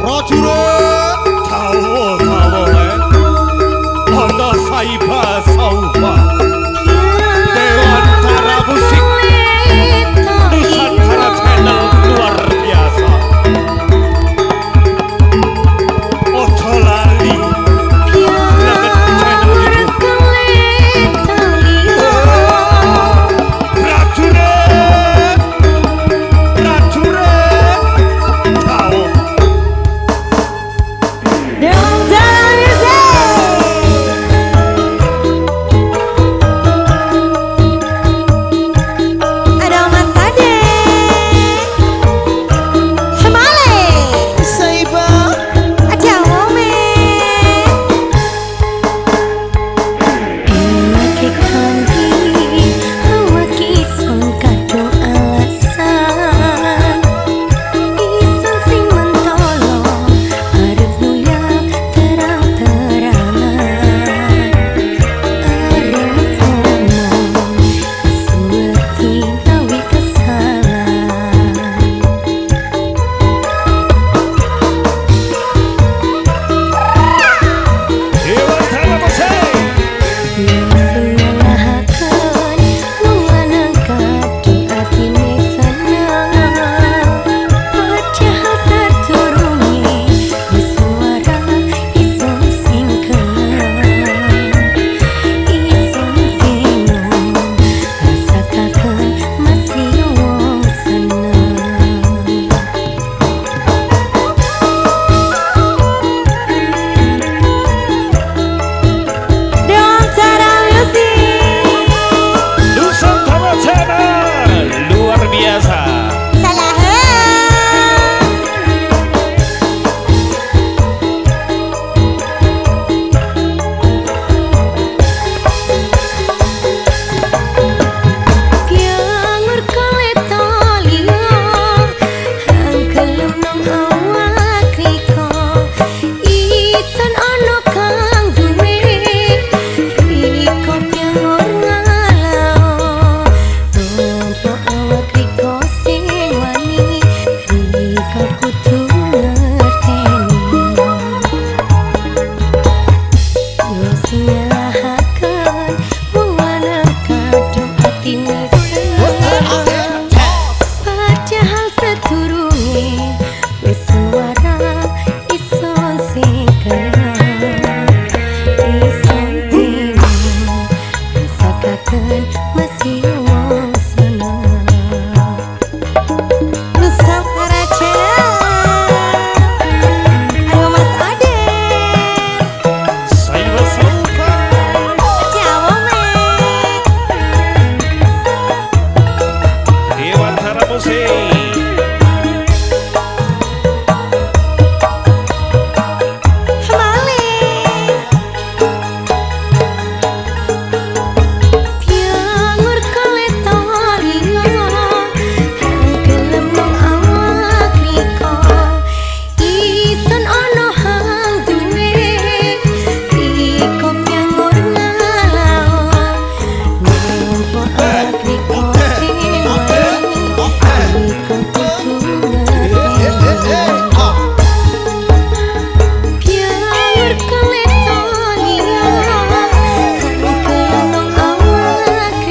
프로주로 타오 타오에 언더 사이파 사우파. 대원 타라부시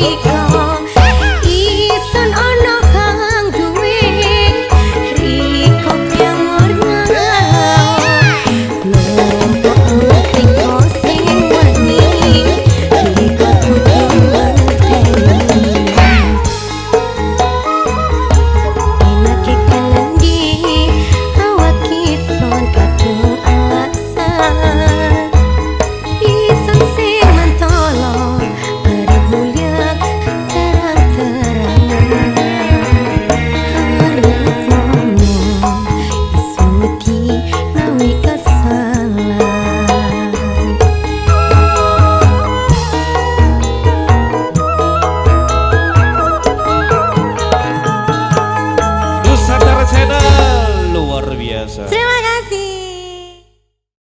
Africa.